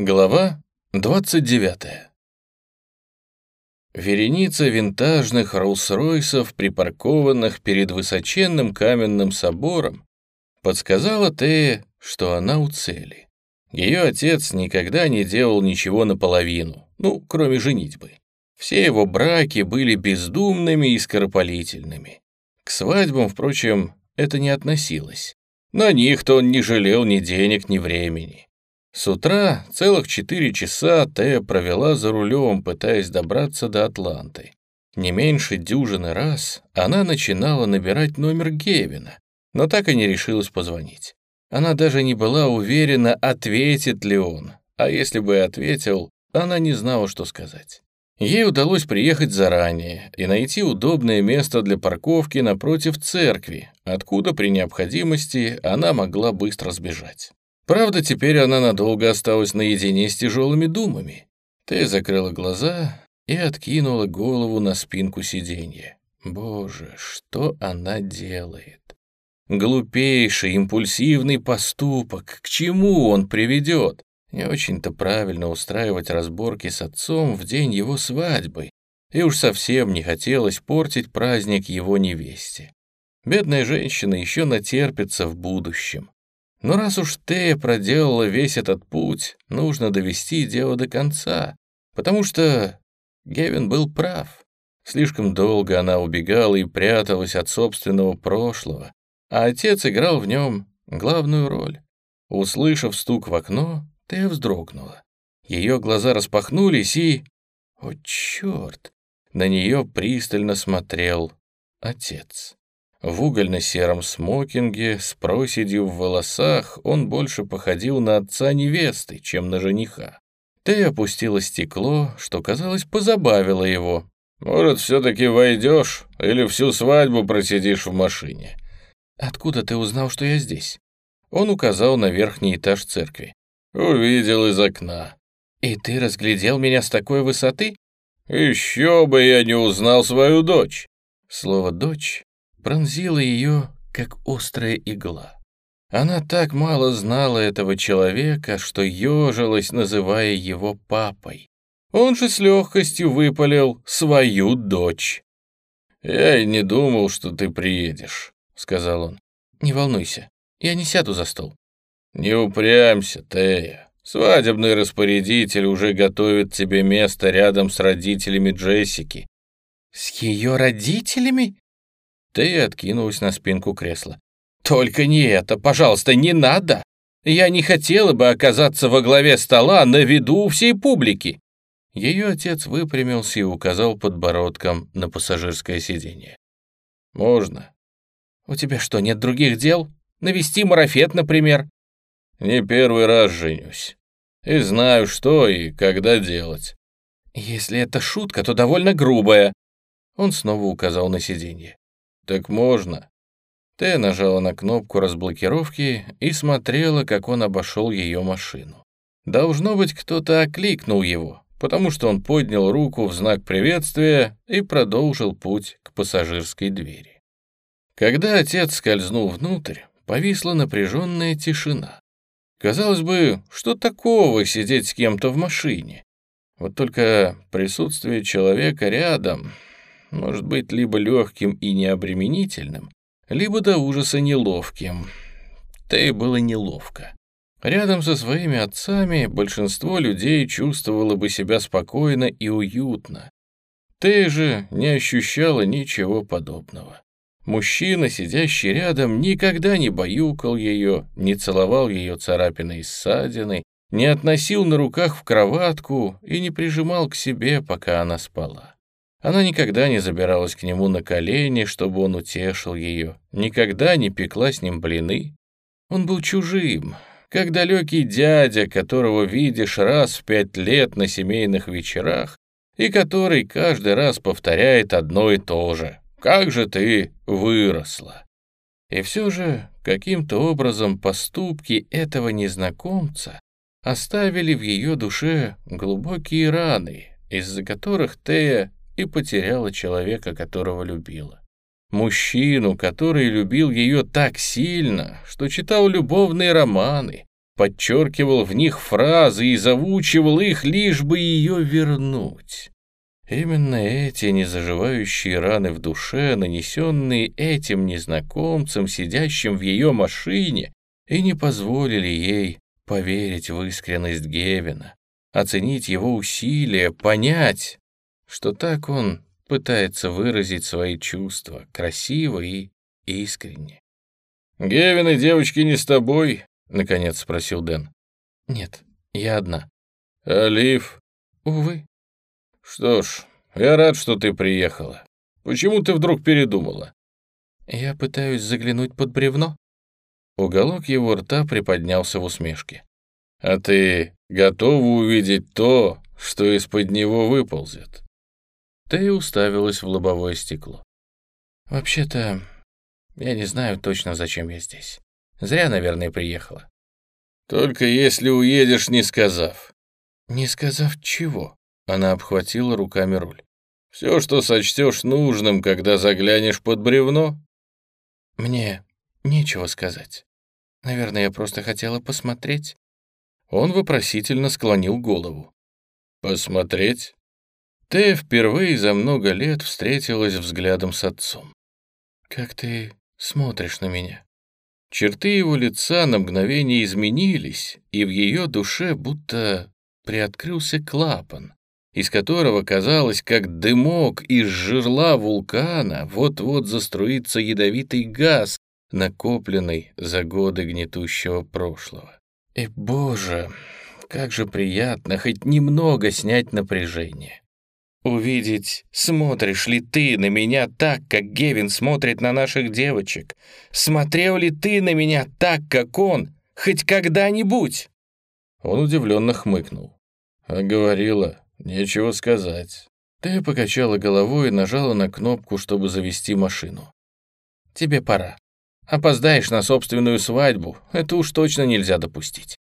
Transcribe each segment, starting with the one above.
Глава 29. Вереница винтажных Роллс-Ройсов, припаркованных перед высоченным каменным собором, подсказала Тея, что она у цели. Ее отец никогда не делал ничего наполовину, ну, кроме женитьбы. Все его браки были бездумными и скоропалительными. К свадьбам, впрочем, это не относилось. На них-то он не жалел ни денег, ни времени. С утра целых четыре часа Тея провела за рулем, пытаясь добраться до Атланты. Не меньше дюжины раз она начинала набирать номер Гевина, но так и не решилась позвонить. Она даже не была уверена, ответит ли он, а если бы ответил, она не знала, что сказать. Ей удалось приехать заранее и найти удобное место для парковки напротив церкви, откуда при необходимости она могла быстро сбежать. Правда, теперь она надолго осталась наедине с тяжелыми думами. Ты закрыла глаза и откинула голову на спинку сиденья. Боже, что она делает? Глупейший, импульсивный поступок. К чему он приведет? Не очень-то правильно устраивать разборки с отцом в день его свадьбы. И уж совсем не хотелось портить праздник его невесте. Бедная женщина еще натерпится в будущем. Но раз уж Тея проделала весь этот путь, нужно довести дело до конца, потому что Гевин был прав. Слишком долго она убегала и пряталась от собственного прошлого, а отец играл в нем главную роль. Услышав стук в окно, Тея вздрогнула. Ее глаза распахнулись и... О, черт! На нее пристально смотрел отец. В угольно-сером смокинге, с проседью в волосах, он больше походил на отца невесты, чем на жениха. Ты опустила стекло, что, казалось, позабавило его. «Может, все-таки войдешь или всю свадьбу просидишь в машине?» «Откуда ты узнал, что я здесь?» Он указал на верхний этаж церкви. «Увидел из окна». «И ты разглядел меня с такой высоты?» «Еще бы я не узнал свою дочь». Слово «дочь» пронзила ее, как острая игла. Она так мало знала этого человека, что ежилась, называя его папой. Он же с легкостью выпалил свою дочь. «Я и не думал, что ты приедешь», — сказал он. «Не волнуйся, я не сяду за стол». «Не упрямься, Тея. Свадебный распорядитель уже готовит тебе место рядом с родителями Джессики». «С ее родителями?» Тея откинулась на спинку кресла. «Только не это, пожалуйста, не надо! Я не хотела бы оказаться во главе стола на виду у всей публики!» Ее отец выпрямился и указал подбородком на пассажирское сиденье. «Можно». «У тебя что, нет других дел? Навести марафет, например?» «Не первый раз женюсь. И знаю, что и когда делать». «Если это шутка, то довольно грубая». Он снова указал на сиденье. «Так можно». Т нажала на кнопку разблокировки и смотрела, как он обошел ее машину. Должно быть, кто-то окликнул его, потому что он поднял руку в знак приветствия и продолжил путь к пассажирской двери. Когда отец скользнул внутрь, повисла напряженная тишина. Казалось бы, что такого сидеть с кем-то в машине? Вот только присутствие человека рядом может быть либо легким и необременительным, либо до ужаса неловким. И было неловко. Рядом со своими отцами большинство людей чувствовало бы себя спокойно и уютно. Ты же не ощущала ничего подобного. Мужчина, сидящий рядом, никогда не баюкал ее, не целовал ее царапины и ссадины, не относил на руках в кроватку и не прижимал к себе, пока она спала. Она никогда не забиралась к нему на колени, чтобы он утешил ее, никогда не пекла с ним блины. Он был чужим, как далекий дядя, которого видишь раз в пять лет на семейных вечерах и который каждый раз повторяет одно и то же. «Как же ты выросла!» И все же каким-то образом поступки этого незнакомца оставили в ее душе глубокие раны, из-за которых Тея и потеряла человека, которого любила. Мужчину, который любил ее так сильно, что читал любовные романы, подчеркивал в них фразы и завучивал их, лишь бы ее вернуть. Именно эти незаживающие раны в душе, нанесенные этим незнакомцем, сидящим в ее машине, и не позволили ей поверить в искренность Гевина, оценить его усилия, понять, что так он пытается выразить свои чувства красиво и искренне. «Гевин и девочки не с тобой?» — наконец спросил Дэн. «Нет, я одна». «Алиф?» «Увы». «Что ж, я рад, что ты приехала. Почему ты вдруг передумала?» «Я пытаюсь заглянуть под бревно». Уголок его рта приподнялся в усмешке. «А ты готова увидеть то, что из-под него выползет?» Ты уставилась в лобовое стекло. «Вообще-то, я не знаю точно, зачем я здесь. Зря, наверное, приехала». «Только если уедешь, не сказав». «Не сказав чего?» Она обхватила руками руль. «Все, что сочтешь нужным, когда заглянешь под бревно?» «Мне нечего сказать. Наверное, я просто хотела посмотреть». Он вопросительно склонил голову. «Посмотреть?» Ты впервые за много лет встретилась взглядом с отцом. «Как ты смотришь на меня?» Черты его лица на мгновение изменились, и в ее душе будто приоткрылся клапан, из которого, казалось, как дымок из жерла вулкана, вот-вот заструится ядовитый газ, накопленный за годы гнетущего прошлого. И, боже, как же приятно хоть немного снять напряжение. Увидеть, смотришь ли ты на меня так, как Гевин смотрит на наших девочек. Смотрел ли ты на меня так, как он, хоть когда-нибудь?» Он удивленно хмыкнул. «А говорила, нечего сказать». Ты покачала головой и нажала на кнопку, чтобы завести машину. «Тебе пора. Опоздаешь на собственную свадьбу, это уж точно нельзя допустить.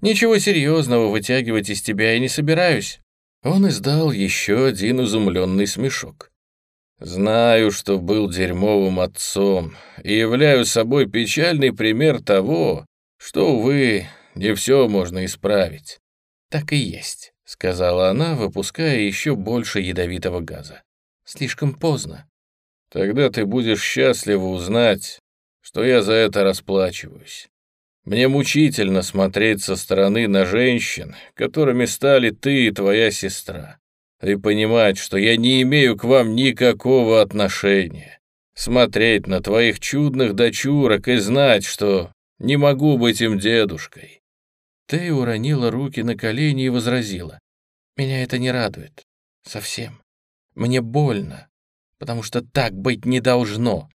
Ничего серьезного вытягивать из тебя я не собираюсь. Он издал еще один изумленный смешок. «Знаю, что был дерьмовым отцом и являю собой печальный пример того, что, увы, не все можно исправить». «Так и есть», — сказала она, выпуская еще больше ядовитого газа. «Слишком поздно». «Тогда ты будешь счастлива узнать, что я за это расплачиваюсь. Мне мучительно смотреть со стороны на женщин, которыми стали ты и твоя сестра, и понимать, что я не имею к вам никакого отношения. Смотреть на твоих чудных дочурок и знать, что не могу быть им дедушкой. Ты уронила руки на колени и возразила. Меня это не радует. Совсем. Мне больно, потому что так быть не должно.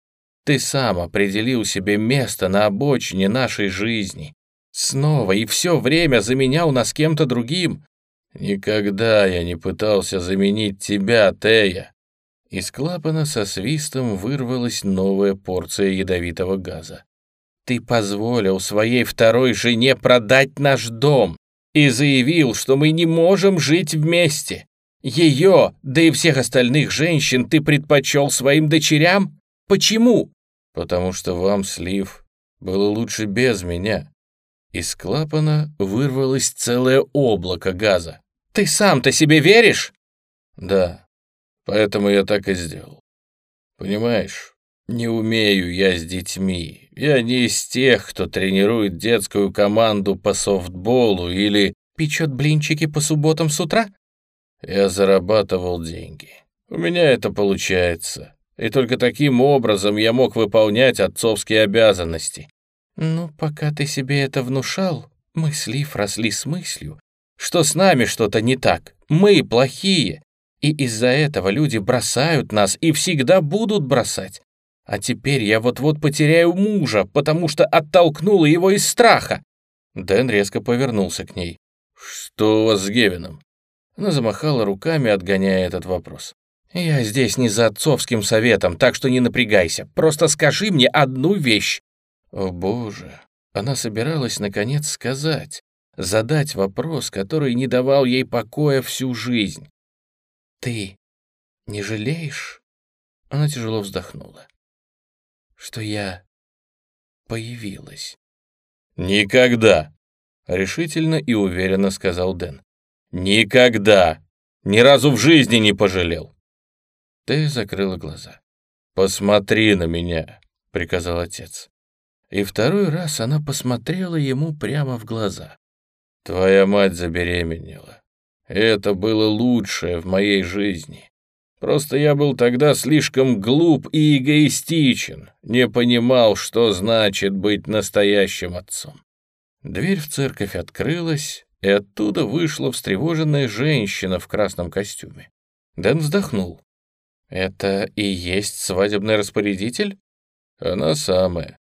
Ты сам определил себе место на обочине нашей жизни. Снова и все время заменял нас кем-то другим. Никогда я не пытался заменить тебя, Тея. Из клапана со свистом вырвалась новая порция ядовитого газа. Ты позволил своей второй жене продать наш дом и заявил, что мы не можем жить вместе. Ее, да и всех остальных женщин ты предпочел своим дочерям? Почему? Потому что вам, Слив, было лучше без меня». Из клапана вырвалось целое облако газа. «Ты сам-то себе веришь?» «Да, поэтому я так и сделал. Понимаешь, не умею я с детьми. Я не из тех, кто тренирует детскую команду по софтболу или печет блинчики по субботам с утра. Я зарабатывал деньги. У меня это получается и только таким образом я мог выполнять отцовские обязанности. Ну, пока ты себе это внушал, мы с Лив росли с мыслью, что с нами что-то не так, мы плохие, и из-за этого люди бросают нас и всегда будут бросать. А теперь я вот-вот потеряю мужа, потому что оттолкнула его из страха. Дэн резко повернулся к ней. «Что у вас с Гевином?» Она замахала руками, отгоняя этот вопрос. «Я здесь не за отцовским советом, так что не напрягайся. Просто скажи мне одну вещь». О, боже, она собиралась наконец сказать, задать вопрос, который не давал ей покоя всю жизнь. «Ты не жалеешь?» Она тяжело вздохнула. «Что я появилась?» «Никогда!» — решительно и уверенно сказал Дэн. «Никогда! Ни разу в жизни не пожалел!» Тея закрыла глаза. «Посмотри на меня!» — приказал отец. И второй раз она посмотрела ему прямо в глаза. «Твоя мать забеременела. Это было лучшее в моей жизни. Просто я был тогда слишком глуп и эгоистичен, не понимал, что значит быть настоящим отцом. Дверь в церковь открылась, и оттуда вышла встревоженная женщина в красном костюме. Дэн вздохнул. «Это и есть свадебный распорядитель?» «Она самая».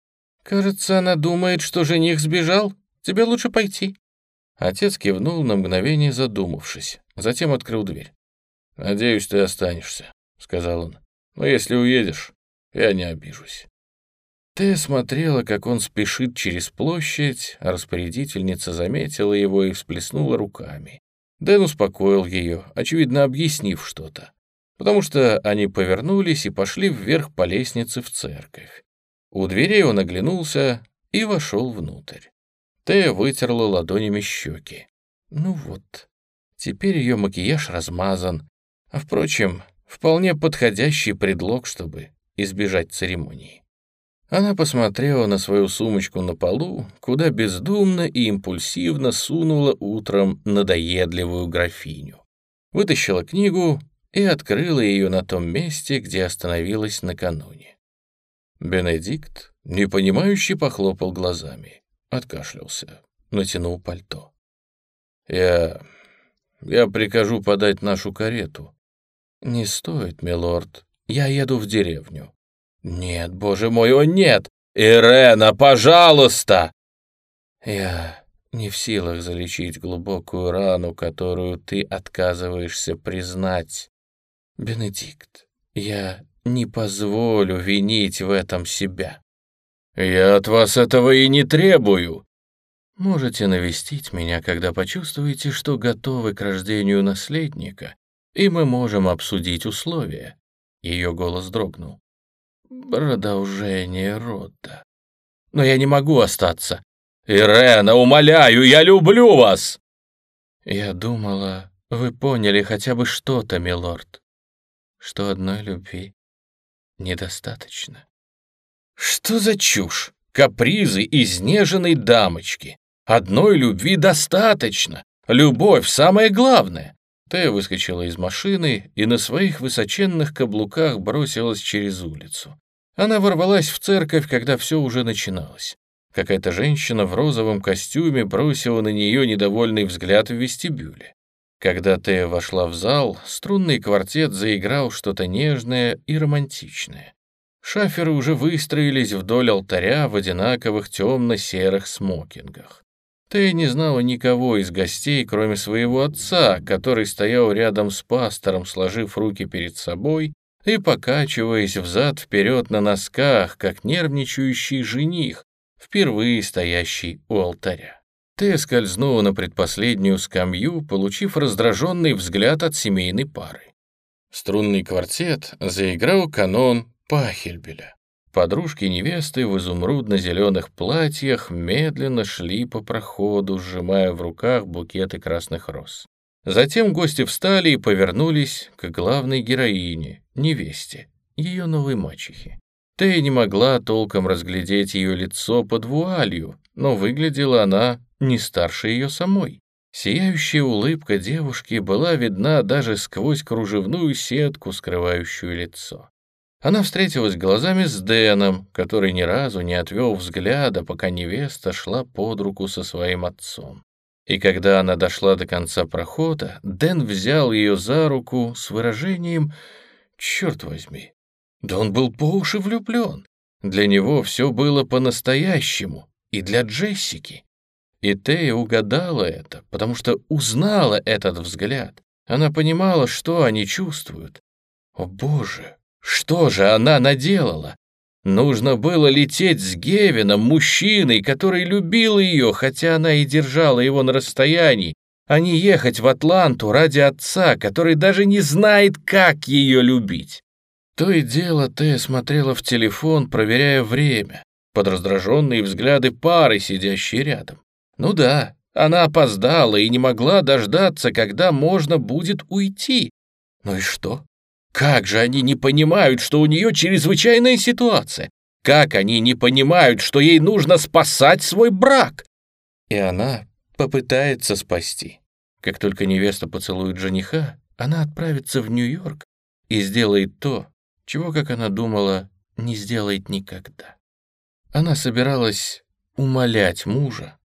«Кажется, она думает, что жених сбежал. Тебе лучше пойти». Отец кивнул на мгновение, задумавшись, затем открыл дверь. «Надеюсь, ты останешься», — сказал он. «Но если уедешь, я не обижусь». Ты смотрела, как он спешит через площадь, а распорядительница заметила его и всплеснула руками. Дэн успокоил ее, очевидно, объяснив что-то, потому что они повернулись и пошли вверх по лестнице в церковь. У дверей он оглянулся и вошел внутрь. Тея вытерла ладонями щеки. Ну вот, теперь ее макияж размазан, а, впрочем, вполне подходящий предлог, чтобы избежать церемонии. Она посмотрела на свою сумочку на полу, куда бездумно и импульсивно сунула утром надоедливую графиню. Вытащила книгу и открыла ее на том месте, где остановилась накануне. Бенедикт, непонимающе похлопал глазами, откашлялся, натянул пальто. «Я... я прикажу подать нашу карету», «Не стоит, милорд. Я еду в деревню». «Нет, боже мой, о нет! Ирена, пожалуйста!» «Я не в силах залечить глубокую рану, которую ты отказываешься признать. Бенедикт, я не позволю винить в этом себя». «Я от вас этого и не требую», Можете навестить меня, когда почувствуете, что готовы к рождению наследника, и мы можем обсудить условия». Ее голос дрогнул. «Продолжение рода. Но я не могу остаться. Ирена, умоляю, я люблю вас!» «Я думала, вы поняли хотя бы что-то, милорд, что одной любви недостаточно». «Что за чушь? Капризы изнеженной дамочки. Одной любви достаточно. Любовь — самое главное. Тея выскочила из машины и на своих высоченных каблуках бросилась через улицу. Она ворвалась в церковь, когда все уже начиналось. Какая-то женщина в розовом костюме бросила на нее недовольный взгляд в вестибюле. Когда Тея вошла в зал, струнный квартет заиграл что-то нежное и романтичное. Шаферы уже выстроились вдоль алтаря в одинаковых темно-серых смокингах. Ты не знала никого из гостей, кроме своего отца, который стоял рядом с пастором, сложив руки перед собой и покачиваясь взад-вперед на носках, как нервничающий жених, впервые стоящий у алтаря. Ты скользнула на предпоследнюю скамью, получив раздраженный взгляд от семейной пары. Струнный квартет заиграл канон Пахельбеля. Подружки невесты в изумрудно-зеленых платьях медленно шли по проходу, сжимая в руках букеты красных роз. Затем гости встали и повернулись к главной героине, невесте, ее новой мачехе. Тея не могла толком разглядеть ее лицо под вуалью, но выглядела она не старше ее самой. Сияющая улыбка девушки была видна даже сквозь кружевную сетку, скрывающую лицо. Она встретилась глазами с Дэном, который ни разу не отвел взгляда, пока невеста шла под руку со своим отцом. И когда она дошла до конца прохода, Дэн взял ее за руку с выражением «Черт возьми!» Да он был по уши влюблен. Для него все было по-настоящему, и для Джессики. И Тея угадала это, потому что узнала этот взгляд. Она понимала, что они чувствуют. О, Боже! Что же она наделала? Нужно было лететь с Гевином, мужчиной, который любил ее, хотя она и держала его на расстоянии, а не ехать в Атланту ради отца, который даже не знает, как ее любить. То и дело Тея смотрела в телефон, проверяя время, под раздраженные взгляды пары, сидящей рядом. Ну да, Она опоздала и не могла дождаться, когда можно будет уйти. Ну и что? Как же они не понимают, что у нее чрезвычайная ситуация? Как они не понимают, что ей нужно спасать свой брак? И она попытается спасти. Как только невеста поцелует жениха, она отправится в Нью-Йорк и сделает то, чего, как она думала, не сделает никогда. Она собиралась умолять мужа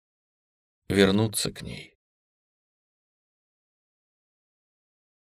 вернуться к ней.